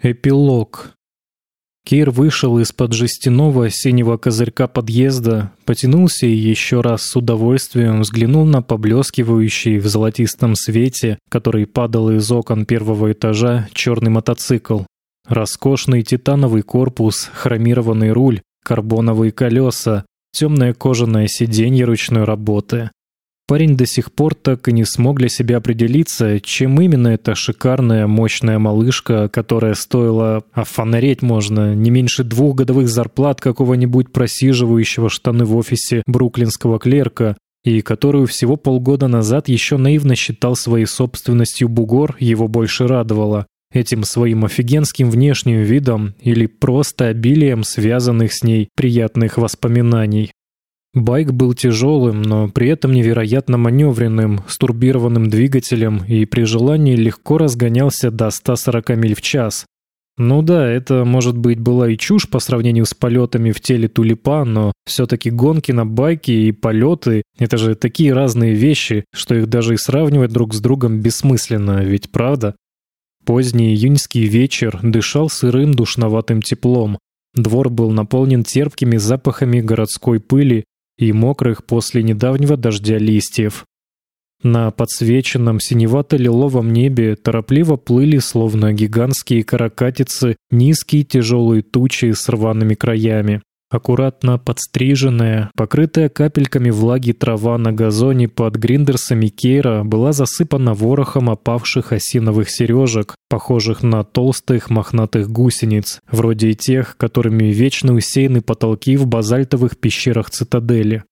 Эпилог. Кир вышел из-под жестяного синего козырька подъезда, потянулся и еще раз с удовольствием взглянул на поблескивающий в золотистом свете, который падал из окон первого этажа, черный мотоцикл. Роскошный титановый корпус, хромированный руль, карбоновые колеса, темное кожаное сиденье ручной работы. Парень до сих пор так и не смог для себя определиться, чем именно эта шикарная, мощная малышка, которая стоила, а фонареть можно, не меньше двух годовых зарплат какого-нибудь просиживающего штаны в офисе бруклинского клерка, и которую всего полгода назад еще наивно считал своей собственностью бугор, его больше радовало. Этим своим офигенским внешним видом или просто обилием связанных с ней приятных воспоминаний. Байк был тяжелым, но при этом невероятно маневренным, с турбированным двигателем и при желании легко разгонялся до 140 миль в час. Ну да, это, может быть, была и чушь по сравнению с полетами в теле тулипа, но все-таки гонки на байке и полеты — это же такие разные вещи, что их даже и сравнивать друг с другом бессмысленно, ведь правда? Поздний июньский вечер дышал сырым душноватым теплом. Двор был наполнен терпкими запахами городской пыли и мокрых после недавнего дождя листьев. На подсвеченном синевато-лиловом небе торопливо плыли, словно гигантские каракатицы, низкие тяжелые тучи с рваными краями. Аккуратно подстриженная, покрытая капельками влаги трава на газоне под гриндерсами Кейра была засыпана ворохом опавших осиновых сережек, похожих на толстых мохнатых гусениц, вроде тех, которыми вечно усеяны потолки в базальтовых пещерах цитадели.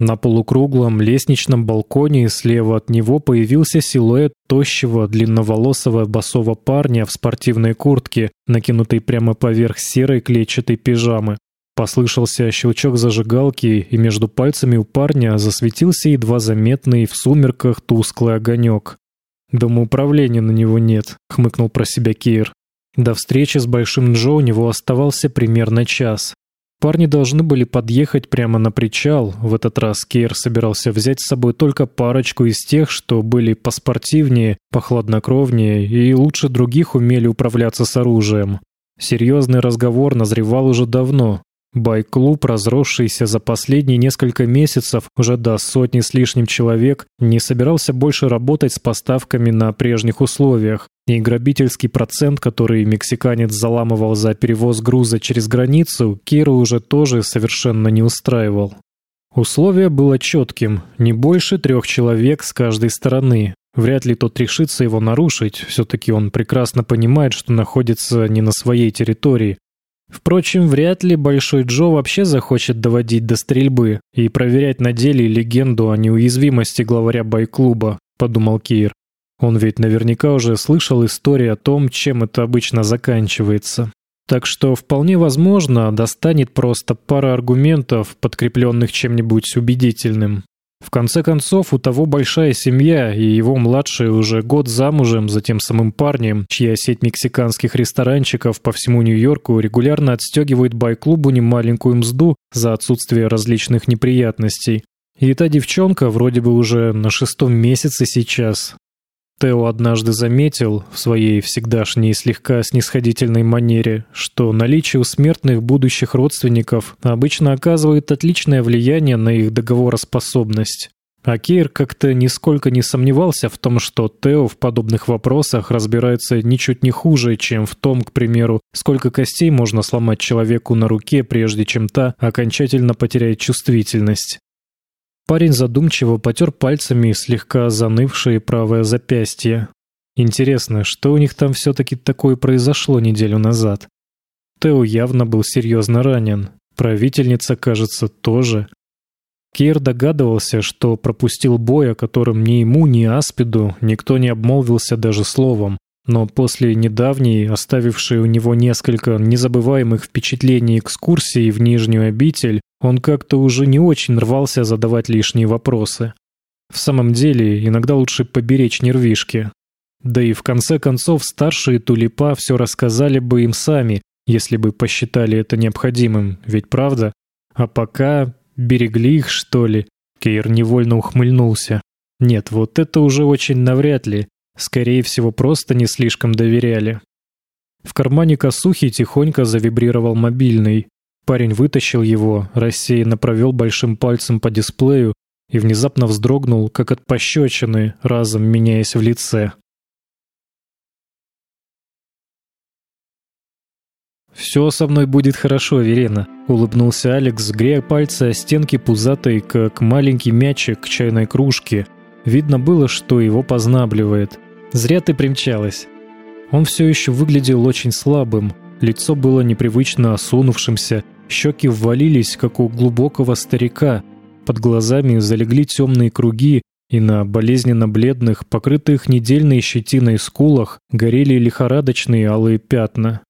На полукруглом лестничном балконе слева от него появился силуэт тощего, длинноволосого босого парня в спортивной куртке, накинутой прямо поверх серой клетчатой пижамы. Послышался щелчок зажигалки, и между пальцами у парня засветился едва заметный в сумерках тусклый огонек. «Домоуправления на него нет», — хмыкнул про себя Кир. До встречи с Большим Джо у него оставался примерно час. Парни должны были подъехать прямо на причал. В этот раз Кейр собирался взять с собой только парочку из тех, что были поспортивнее, похладнокровнее и лучше других умели управляться с оружием. Серьезный разговор назревал уже давно, Байк-клуб, разросшийся за последние несколько месяцев уже до сотни с лишним человек, не собирался больше работать с поставками на прежних условиях, и грабительский процент, который мексиканец заламывал за перевоз груза через границу, Киру уже тоже совершенно не устраивал. Условие было четким – не больше трех человек с каждой стороны. Вряд ли тот решится его нарушить, все-таки он прекрасно понимает, что находится не на своей территории, Впрочем, вряд ли Большой Джо вообще захочет доводить до стрельбы и проверять на деле легенду о неуязвимости главаря байклуба, подумал Кир. Он ведь наверняка уже слышал истории о том, чем это обычно заканчивается. Так что вполне возможно, достанет просто пара аргументов, подкрепленных чем-нибудь убедительным. В конце концов, у того большая семья, и его младший уже год замужем за тем самым парнем, чья сеть мексиканских ресторанчиков по всему Нью-Йорку регулярно отстегивает бай-клубу немаленькую мзду за отсутствие различных неприятностей. И та девчонка вроде бы уже на шестом месяце сейчас, Тео однажды заметил в своей всегдашней слегка снисходительной манере, что наличие у смертных будущих родственников обычно оказывает отличное влияние на их договороспособность. А Кейр как-то нисколько не сомневался в том, что Тео в подобных вопросах разбирается ничуть не хуже, чем в том, к примеру, сколько костей можно сломать человеку на руке, прежде чем та окончательно потеряет чувствительность. Парень задумчиво потер пальцами слегка занывшее правое запястье. Интересно, что у них там все-таки такое произошло неделю назад? Тео явно был серьезно ранен. Правительница, кажется, тоже. Кейр догадывался, что пропустил бой, о котором ни ему, ни Аспиду никто не обмолвился даже словом. Но после недавней, оставившей у него несколько незабываемых впечатлений экскурсии в Нижнюю обитель, он как-то уже не очень рвался задавать лишние вопросы. В самом деле, иногда лучше поберечь нервишки. Да и в конце концов старшие тулипа все рассказали бы им сами, если бы посчитали это необходимым, ведь правда? А пока берегли их, что ли? Кейр невольно ухмыльнулся. Нет, вот это уже очень навряд ли. Скорее всего, просто не слишком доверяли. В кармане косухи тихонько завибрировал мобильный. Парень вытащил его, рассеянно провел большим пальцем по дисплею и внезапно вздрогнул, как от пощечины, разом меняясь в лице. «Все со мной будет хорошо, Верена», — улыбнулся Алекс, грея пальцы о стенки пузатой, как маленький мячик к чайной кружке. Видно было, что его познабливает. «Зря ты примчалась». Он все еще выглядел очень слабым, лицо было непривычно осунувшимся, щеки ввалились, как у глубокого старика, под глазами залегли темные круги, и на болезненно-бледных, покрытых недельной щетиной скулах горели лихорадочные алые пятна.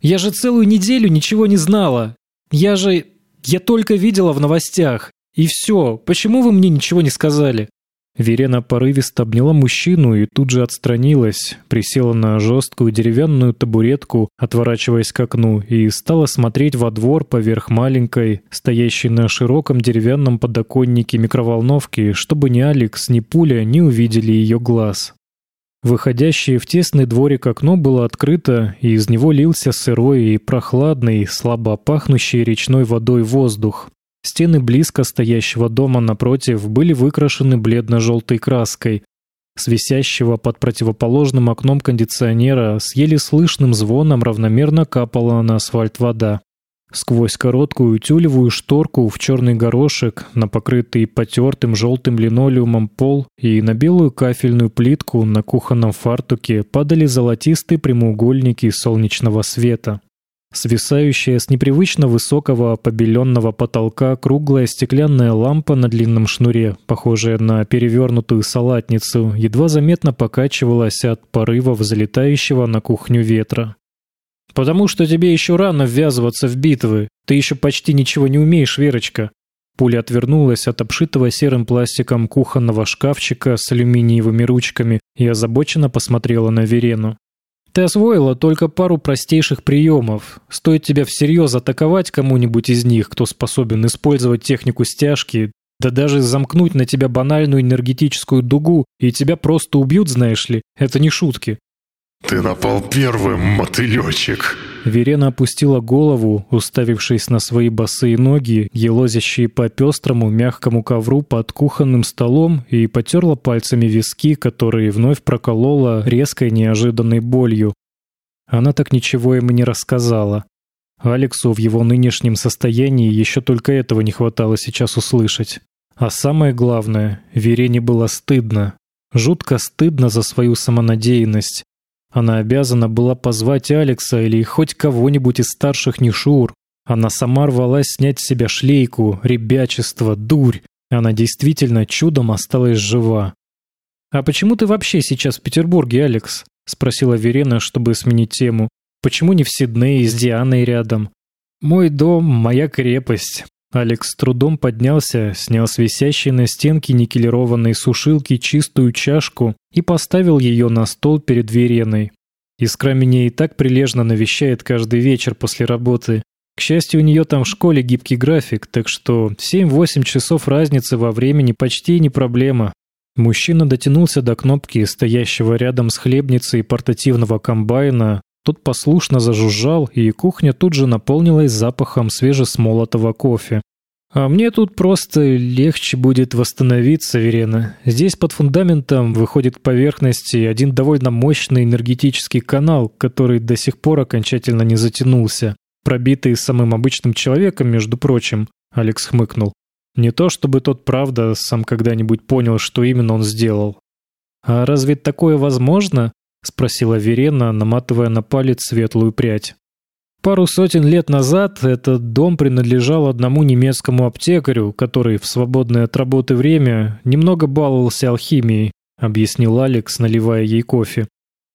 Я же целую неделю ничего не знала. Я же... Я только видела в новостях. И все. Почему вы мне ничего не сказали?» Верена порывисто обняла мужчину и тут же отстранилась, присела на жесткую деревянную табуретку, отворачиваясь к окну, и стала смотреть во двор поверх маленькой, стоящей на широком деревянном подоконнике микроволновки, чтобы ни Алекс, ни Пуля не увидели ее глаз. Выходящее в тесный дворик окно было открыто, и из него лился сырой и прохладный, слабо пахнущий речной водой воздух. Стены близко стоящего дома напротив были выкрашены бледно-желтой краской. С висящего под противоположным окном кондиционера с еле слышным звоном равномерно капала на асфальт вода. Сквозь короткую тюлевую шторку в черный горошек, на покрытый потертым желтым линолеумом пол и на белую кафельную плитку на кухонном фартуке падали золотистые прямоугольники солнечного света. Свисающая с непривычно высокого побеленного потолка круглая стеклянная лампа на длинном шнуре, похожая на перевернутую салатницу, едва заметно покачивалась от порыва взлетающего на кухню ветра. «Потому что тебе еще рано ввязываться в битвы. Ты еще почти ничего не умеешь, Верочка». Пуля отвернулась от обшитого серым пластиком кухонного шкафчика с алюминиевыми ручками и озабоченно посмотрела на Верену. «Ты освоила только пару простейших приемов. Стоит тебя всерьез атаковать кому-нибудь из них, кто способен использовать технику стяжки, да даже замкнуть на тебя банальную энергетическую дугу, и тебя просто убьют, знаешь ли. Это не шутки. «Ты напал первым, мотылечек!» Верена опустила голову, уставившись на свои босые ноги, елозящие по пестрому мягкому ковру под кухонным столом, и потерла пальцами виски, которые вновь проколола резкой неожиданной болью. Она так ничего и не рассказала. Алексу в его нынешнем состоянии еще только этого не хватало сейчас услышать. А самое главное, Верене было стыдно. Жутко стыдно за свою самонадеянность. Она обязана была позвать Алекса или хоть кого-нибудь из старших Нишур. Она сама рвалась снять с себя шлейку, ребячество, дурь. Она действительно чудом осталась жива. «А почему ты вообще сейчас в Петербурге, Алекс?» — спросила Верена, чтобы сменить тему. «Почему не в Сиднее с Дианой рядом?» «Мой дом — моя крепость. Алекс с трудом поднялся, снял с висящей на стенке никелированной сушилки чистую чашку и поставил ее на стол перед Вереной. Искра меня и так прилежно навещает каждый вечер после работы. К счастью, у нее там в школе гибкий график, так что 7-8 часов разницы во времени почти не проблема. Мужчина дотянулся до кнопки, стоящего рядом с хлебницей портативного комбайна, тот послушно зажужжал, и кухня тут же наполнилась запахом свежесмолотого кофе. «А мне тут просто легче будет восстановиться, Верена. Здесь под фундаментом выходит к поверхности один довольно мощный энергетический канал, который до сих пор окончательно не затянулся. Пробитый самым обычным человеком, между прочим», — Алекс хмыкнул. «Не то чтобы тот, правда, сам когда-нибудь понял, что именно он сделал». «А разве такое возможно?» — спросила Верена, наматывая на палец светлую прядь. Пару сотен лет назад этот дом принадлежал одному немецкому аптекарю, который в свободное от работы время немного баловался алхимией, объяснил Алекс, наливая ей кофе.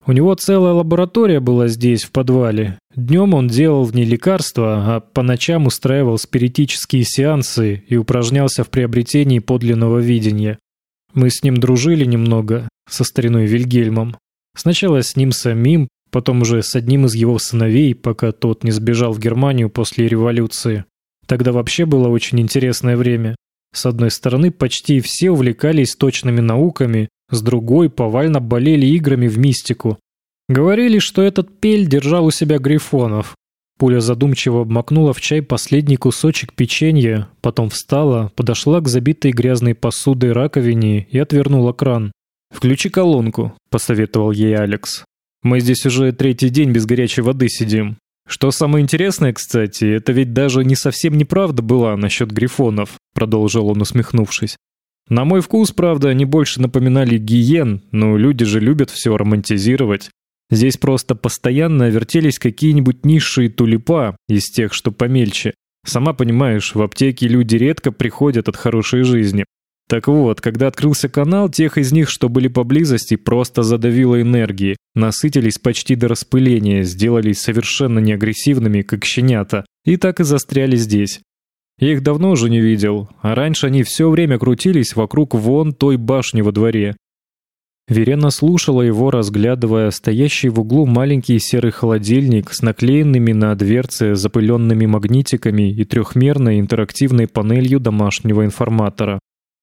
У него целая лаборатория была здесь, в подвале. Днем он делал в ней лекарства, а по ночам устраивал спиритические сеансы и упражнялся в приобретении подлинного видения. Мы с ним дружили немного, со стариной Вильгельмом. Сначала с ним самим, потом уже с одним из его сыновей, пока тот не сбежал в Германию после революции. Тогда вообще было очень интересное время. С одной стороны, почти все увлекались точными науками, с другой повально болели играми в мистику. Говорили, что этот пель держал у себя грифонов. Пуля задумчиво обмакнула в чай последний кусочек печенья, потом встала, подошла к забитой грязной посудой раковине и отвернула кран. «Включи колонку», — посоветовал ей Алекс. «Мы здесь уже третий день без горячей воды сидим. Что самое интересное, кстати, это ведь даже не совсем неправда была насчет грифонов», — продолжил он, усмехнувшись. «На мой вкус, правда, они больше напоминали гиен, но люди же любят все романтизировать. Здесь просто постоянно вертелись какие-нибудь низшие тулипа из тех, что помельче. Сама понимаешь, в аптеке люди редко приходят от хорошей жизни. Так вот, когда открылся канал, тех из них, что были поблизости, просто задавило энергией, насытились почти до распыления, сделались совершенно неагрессивными, как щенята, и так и застряли здесь. Я их давно уже не видел, а раньше они все время крутились вокруг вон той башни во дворе. Верена слушала его, разглядывая стоящий в углу маленький серый холодильник с наклеенными на дверце запыленными магнитиками и трехмерной интерактивной панелью домашнего информатора.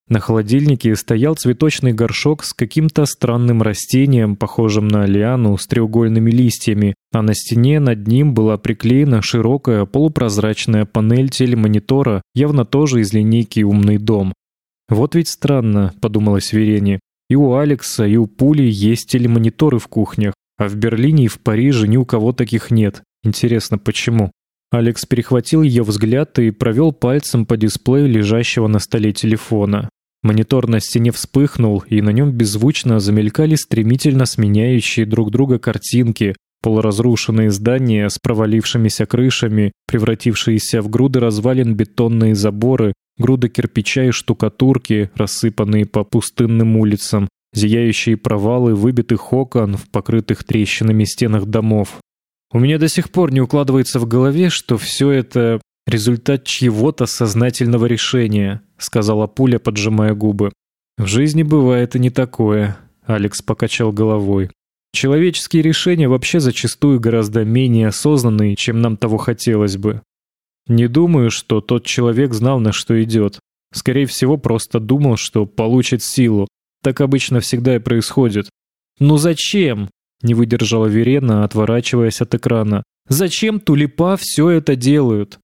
На холодильнике стоял цветочный горшок с каким-то странным растением, похожим на лиану с треугольными листьями, а на стене над ним была приклеена широкая полупрозрачная панель телемонитора, явно тоже из линейки «Умный дом». «Вот ведь странно», — подумалось Верене. И у Алекса, и у Пули есть телемониторы в кухнях, а в Берлине и в Париже ни у кого таких нет. Интересно, почему? Алекс перехватил ее взгляд и провел пальцем по дисплею лежащего на столе телефона. Монитор на стене вспыхнул, и на нем беззвучно замелькали стремительно сменяющие друг друга картинки, полуразрушенные здания с провалившимися крышами, превратившиеся в груды развалин бетонные заборы, груды кирпича и штукатурки, рассыпанные по пустынным улицам, зияющие провалы выбитых окон в покрытых трещинами стенах домов. У меня до сих пор не укладывается в голове, что все это результат чьего-то сознательного решения, сказала пуля, поджимая губы. В жизни бывает и не такое, Алекс покачал головой. Человеческие решения вообще зачастую гораздо менее осознанные, чем нам того хотелось бы. Не думаю, что тот человек знал, на что идет. Скорее всего, просто думал, что получит силу. Так обычно всегда и происходит. «Ну зачем?» — не выдержала Верена, отворачиваясь от экрана. «Зачем тулипа все это делают?»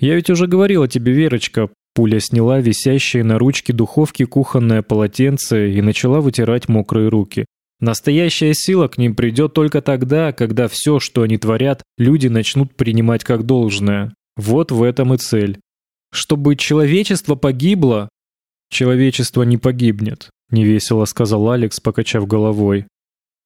«Я ведь уже говорила тебе, Верочка». Пуля сняла висящее на ручке духовки кухонное полотенце и начала вытирать мокрые руки. Настоящая сила к ним придет только тогда, когда все, что они творят, люди начнут принимать как должное. Вот в этом и цель. Чтобы человечество погибло? Человечество не погибнет, невесело сказал Алекс, покачав головой.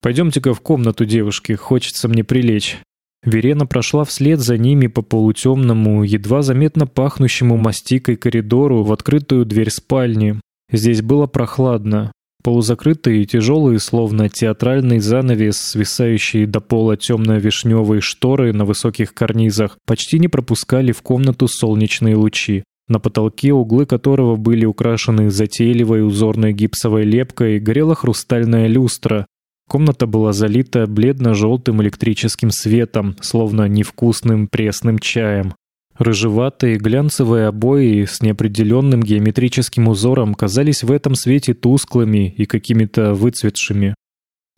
Пойдемте-ка в комнату девушки, хочется мне прилечь. Верена прошла вслед за ними по полутемному, едва заметно пахнущему мастикой коридору в открытую дверь спальни. Здесь было прохладно. Полузакрытые, тяжелые, словно театральный занавес, свисающие до пола темно-вишневые шторы на высоких карнизах, почти не пропускали в комнату солнечные лучи. На потолке, углы которого были украшены затейливой узорной гипсовой лепкой, горела хрустальная люстра. Комната была залита бледно-желтым электрическим светом, словно невкусным пресным чаем. Рыжеватые глянцевые обои с неопределенным геометрическим узором казались в этом свете тусклыми и какими-то выцветшими.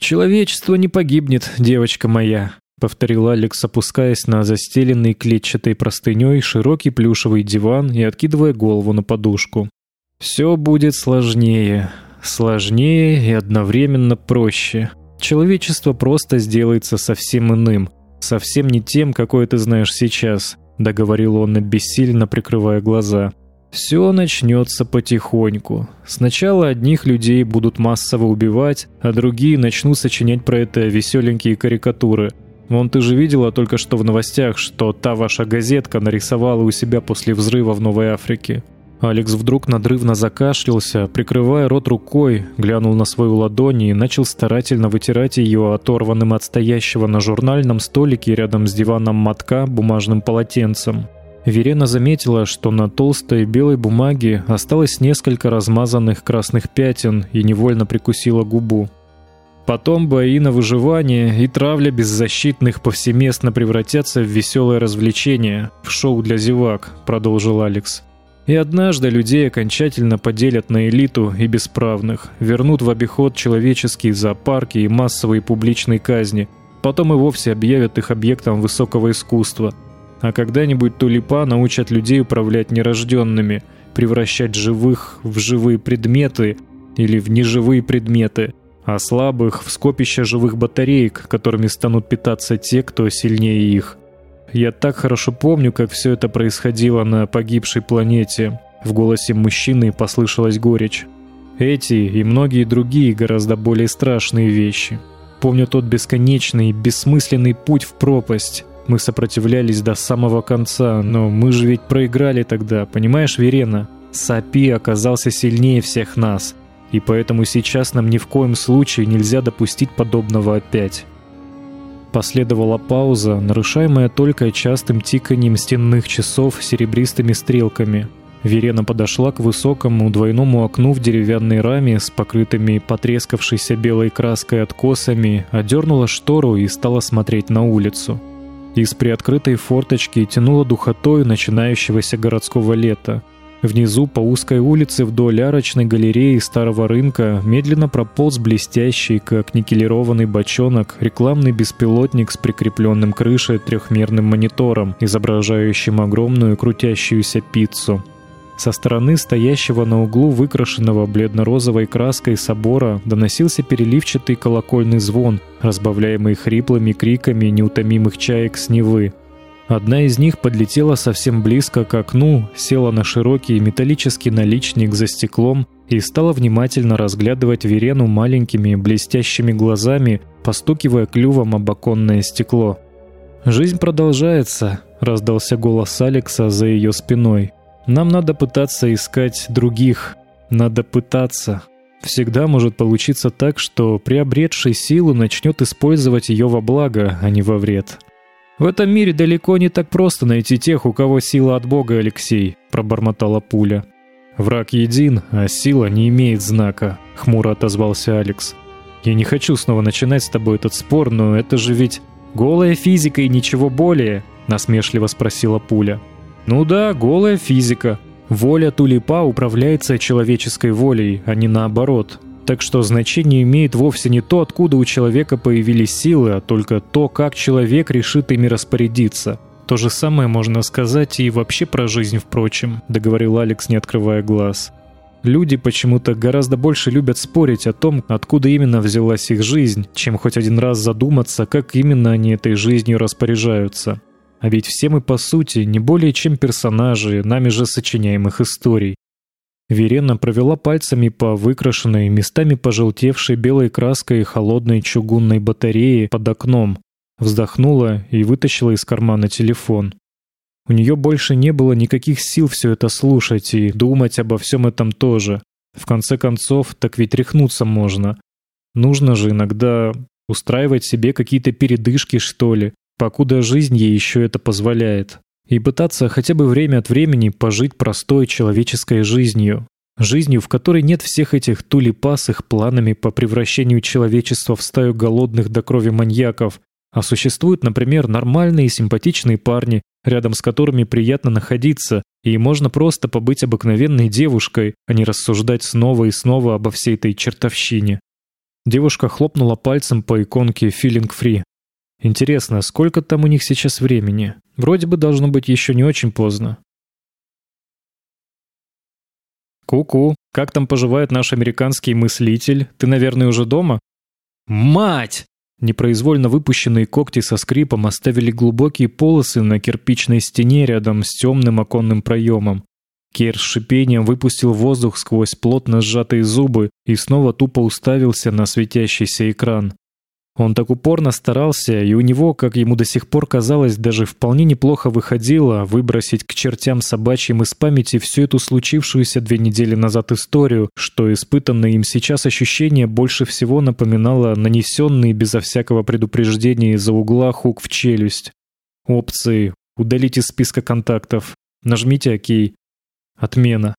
«Человечество не погибнет, девочка моя», — повторил Алекс, опускаясь на застеленный клетчатой простыней широкий плюшевый диван и откидывая голову на подушку. «Все будет сложнее, сложнее и одновременно проще. Человечество просто сделается совсем иным, совсем не тем, какое ты знаешь сейчас» договорил он, бессильно прикрывая глаза. Все начнется потихоньку. Сначала одних людей будут массово убивать, а другие начнут сочинять про это веселенькие карикатуры. Вон ты же видела только что в новостях, что та ваша газетка нарисовала у себя после взрыва в Новой Африке. Алекс вдруг надрывно закашлялся, прикрывая рот рукой, глянул на свою ладонь и начал старательно вытирать ее оторванным от стоящего на журнальном столике рядом с диваном мотка бумажным полотенцем. Верена заметила, что на толстой белой бумаге осталось несколько размазанных красных пятен и невольно прикусила губу. Потом бои на выживание и травля беззащитных повсеместно превратятся в веселое развлечение, в шоу для зевак, продолжил Алекс. И однажды людей окончательно поделят на элиту и бесправных, вернут в обиход человеческие зоопарки и массовые публичные казни. потом и вовсе объявят их объектом высокого искусства. А когда-нибудь тулипа научат людей управлять нерожденными, превращать живых в живые предметы или в неживые предметы, а слабых в скопище живых батареек, которыми станут питаться те, кто сильнее их. Я так хорошо помню, как все это происходило на погибшей планете. В голосе мужчины послышалась горечь. Эти и многие другие гораздо более страшные вещи. Помню тот бесконечный, бессмысленный путь в пропасть. Мы сопротивлялись до самого конца, но мы же ведь проиграли тогда, понимаешь, Верена? Сапи оказался сильнее всех нас, и поэтому сейчас нам ни в коем случае нельзя допустить подобного опять. Последовала пауза, нарушаемая только частым тиканием стенных часов серебристыми стрелками. Верена подошла к высокому двойному окну в деревянной раме с покрытыми потрескавшейся белой краской откосами, одернула штору и стала смотреть на улицу. Из приоткрытой форточки тянуло духотой начинающегося городского лета. Внизу по узкой улице вдоль арочной галереи старого рынка медленно прополз блестящий, как никелированный бочонок, рекламный беспилотник с прикрепленным крышей трехмерным монитором, изображающим огромную крутящуюся пиццу. Со стороны стоящего на углу выкрашенного бледно-розовой краской собора доносился переливчатый колокольный звон, разбавляемый хриплыми криками неутомимых чаек с Невы. Одна из них подлетела совсем близко к окну, села на широкий металлический наличник за стеклом и стала внимательно разглядывать Верену маленькими блестящими глазами, постукивая клювом об оконное стекло. «Жизнь продолжается», — раздался голос Алекса за ее спиной. «Нам надо пытаться искать других. Надо пытаться. Всегда может получиться так, что приобретший силу начнет использовать ее во благо, а не во вред». В этом мире далеко не так просто найти тех, у кого сила от Бога, Алексей, пробормотала пуля. Враг един, а сила не имеет знака, хмуро отозвался Алекс. Я не хочу снова начинать с тобой этот спор, но это же ведь голая физика и ничего более, насмешливо спросила пуля. Ну да, голая физика. Воля тулипа управляется человеческой волей, а не наоборот. Так что значение имеет вовсе не то, откуда у человека появились силы, а только то, как человек решит ими распорядиться. То же самое можно сказать и вообще про жизнь, впрочем, договорил Алекс, не открывая глаз. Люди почему-то гораздо больше любят спорить о том, откуда именно взялась их жизнь, чем хоть один раз задуматься, как именно они этой жизнью распоряжаются. А ведь все мы по сути не более чем персонажи нами же сочиняемых историй. Верена провела пальцами по выкрашенной, местами пожелтевшей белой краской холодной чугунной батарее под окном, вздохнула и вытащила из кармана телефон. У нее больше не было никаких сил все это слушать и думать обо всем этом тоже. В конце концов, так ведь рехнуться можно. Нужно же иногда устраивать себе какие-то передышки, что ли, покуда жизнь ей еще это позволяет и пытаться хотя бы время от времени пожить простой человеческой жизнью. Жизнью, в которой нет всех этих тулипа их планами по превращению человечества в стаю голодных до крови маньяков, а существуют, например, нормальные и симпатичные парни, рядом с которыми приятно находиться, и можно просто побыть обыкновенной девушкой, а не рассуждать снова и снова обо всей этой чертовщине. Девушка хлопнула пальцем по иконке «Feeling Free». Интересно, сколько там у них сейчас времени? Вроде бы должно быть еще не очень поздно. «Ку-ку, как там поживает наш американский мыслитель? Ты, наверное, уже дома?» «Мать!» Непроизвольно выпущенные когти со скрипом оставили глубокие полосы на кирпичной стене рядом с темным оконным проемом. Кер с шипением выпустил воздух сквозь плотно сжатые зубы и снова тупо уставился на светящийся экран. Он так упорно старался, и у него, как ему до сих пор казалось, даже вполне неплохо выходило выбросить к чертям собачьим из памяти всю эту случившуюся две недели назад историю, что испытанное им сейчас ощущение больше всего напоминало нанесенный безо всякого предупреждения из-за угла хук в челюсть. Опции. Удалить из списка контактов. Нажмите ОК. Отмена.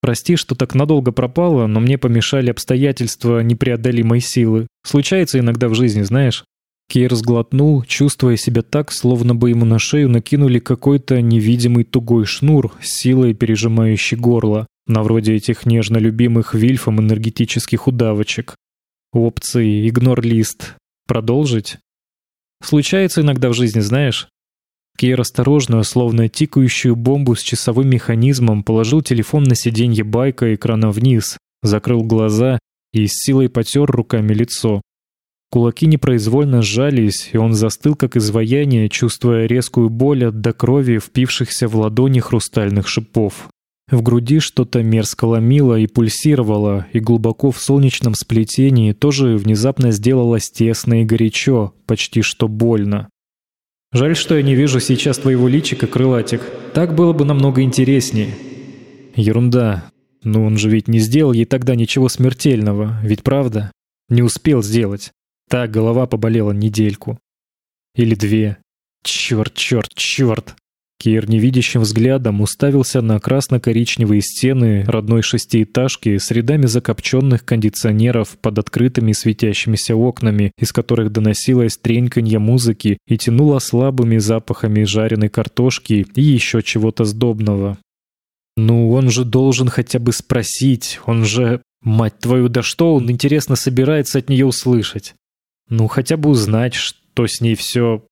Прости, что так надолго пропала, но мне помешали обстоятельства непреодолимой силы. Случается иногда в жизни, знаешь. Кейр сглотнул, чувствуя себя так, словно бы ему на шею накинули какой-то невидимый тугой шнур, силой пережимающий горло, на вроде этих нежно любимых Вильфом энергетических удавочек. Опции, игнор лист. Продолжить? Случается иногда в жизни, знаешь. Кейр осторожно, словно тикающую бомбу с часовым механизмом, положил телефон на сиденье байка экрана вниз, закрыл глаза и с силой потер руками лицо. Кулаки непроизвольно сжались, и он застыл как изваяние, чувствуя резкую боль от до крови впившихся в ладони хрустальных шипов. В груди что-то мерзко ломило и пульсировало, и глубоко в солнечном сплетении тоже внезапно сделалось тесно и горячо, почти что больно. «Жаль, что я не вижу сейчас твоего личика, крылатик. Так было бы намного интереснее». «Ерунда. Но он же ведь не сделал ей тогда ничего смертельного, ведь правда? Не успел сделать. Так голова поболела недельку. Или две. Черт, черт, черт!» Кир невидящим взглядом уставился на красно-коричневые стены родной шестиэтажки с рядами закопченных кондиционеров под открытыми светящимися окнами, из которых доносилось треньканье музыки и тянуло слабыми запахами жареной картошки и еще чего-то сдобного. «Ну, он же должен хотя бы спросить, он же... Мать твою, да что он, интересно, собирается от нее услышать? Ну, хотя бы узнать, что с ней все...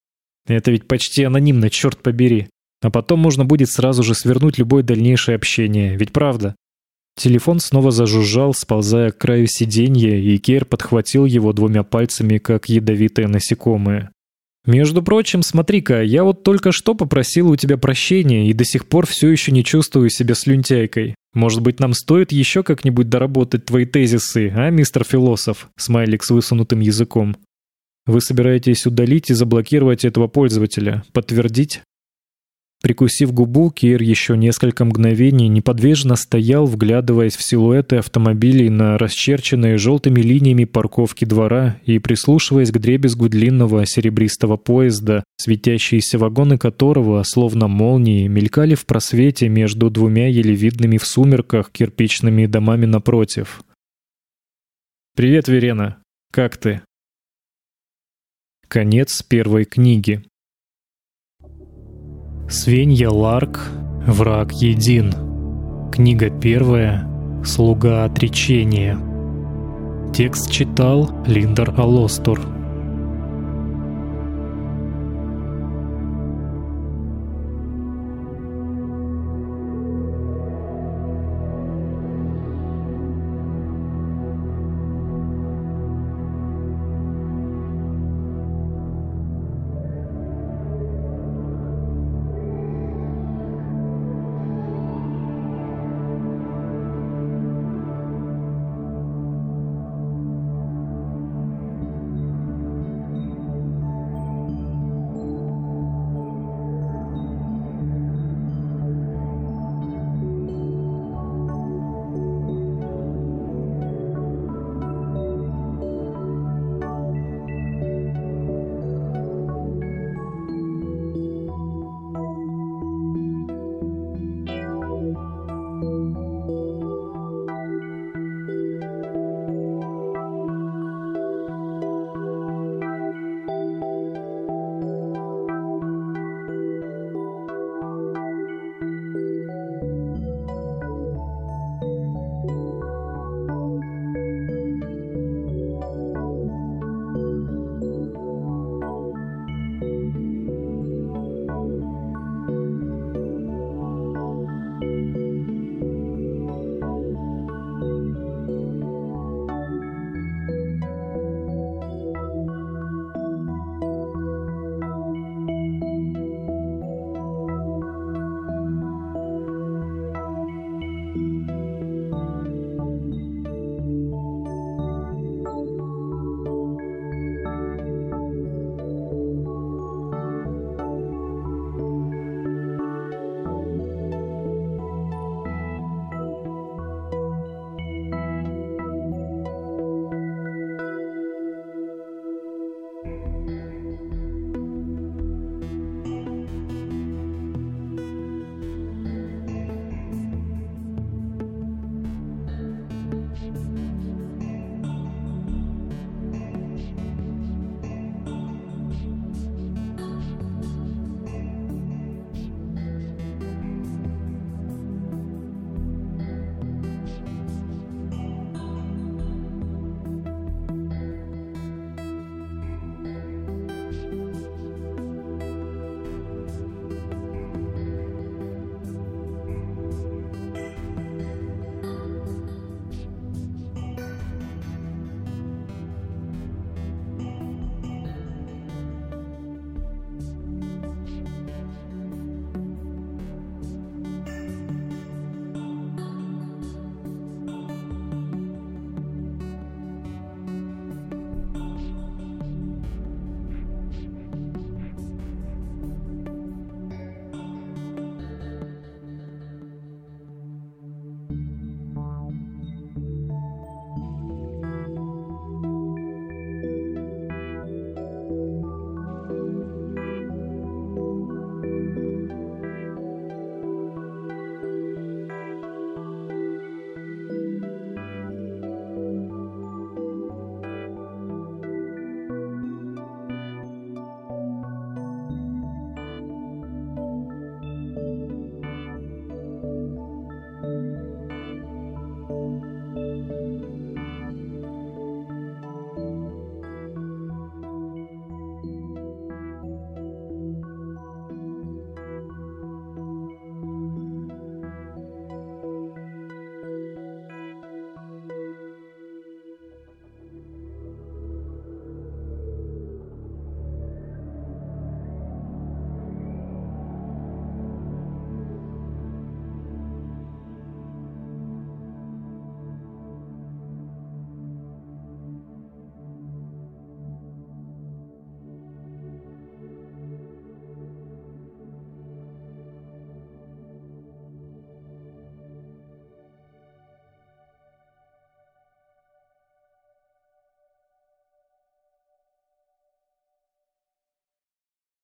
Это ведь почти анонимно, черт побери. А потом можно будет сразу же свернуть любое дальнейшее общение, ведь правда? Телефон снова зажужжал, сползая к краю сиденья, и Кер подхватил его двумя пальцами, как ядовитое насекомое. «Между прочим, смотри-ка, я вот только что попросил у тебя прощения и до сих пор все еще не чувствую себя слюнтяйкой. Может быть, нам стоит еще как-нибудь доработать твои тезисы, а, мистер философ?» Смайлик с высунутым языком. «Вы собираетесь удалить и заблокировать этого пользователя? Подтвердить?» Прикусив губу, Кир еще несколько мгновений неподвижно стоял, вглядываясь в силуэты автомобилей на расчерченные желтыми линиями парковки двора и прислушиваясь к дребезгу длинного серебристого поезда, светящиеся вагоны которого, словно молнии, мелькали в просвете между двумя еле видными в сумерках кирпичными домами напротив. «Привет, Верена. Как ты?» Конец первой книги. Свенья Ларк «Враг един». Книга первая «Слуга отречения». Текст читал Линдер Алостур.